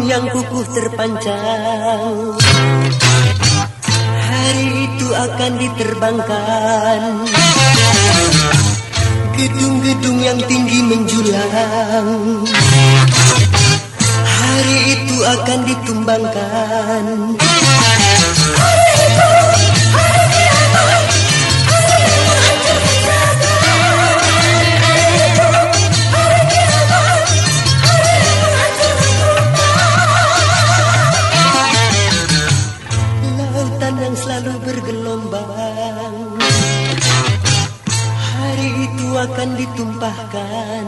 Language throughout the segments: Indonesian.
yang kukuh terpanjang Hari itu akan diterbangkan. Gedung-gedung yang tinggi menjulang. Hari itu akan ditumbangkan ditumpahkan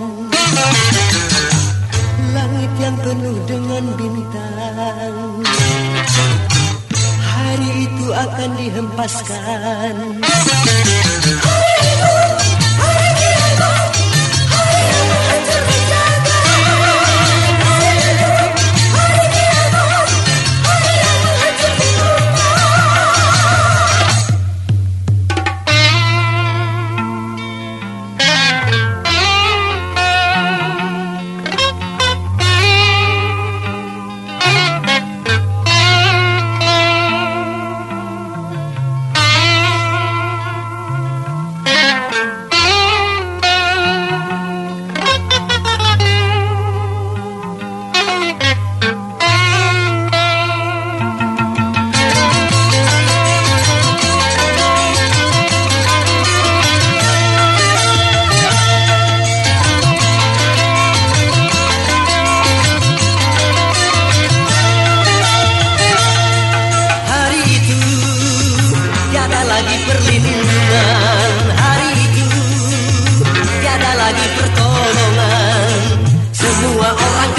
Langit yang penuh dengan bintang. Hari itu akan dihempaskan. Hari itu, Tiada lagi pertolongan. Semua orang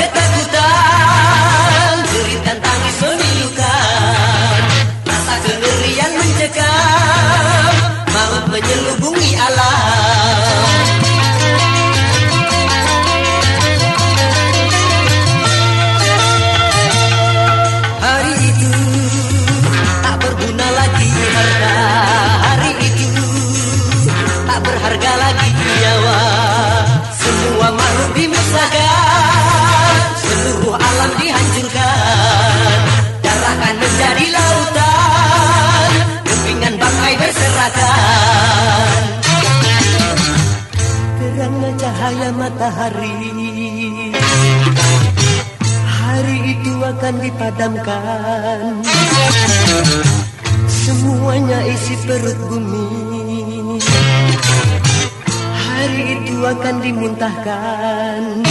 matahari. Hari itu akan dipadamkan. Semuanya isi perut bumi. Hari itu akan dimuntahkan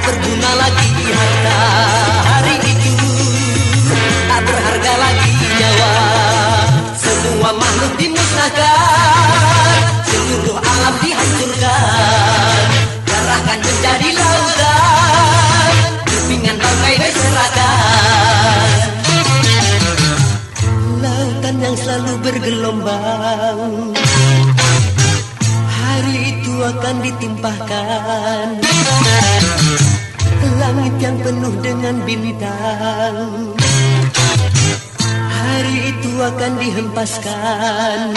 tak berguna lagi harta dimusnahkan. Seluruh alam dihancurkan. Darahkan menjadi lautan. Kepingan bangkai berserakan Lautan yang selalu bergelombang. Hari itu akan ditimpahkan. Langit yang penuh dengan bintang. Hari itu akan dihempaskan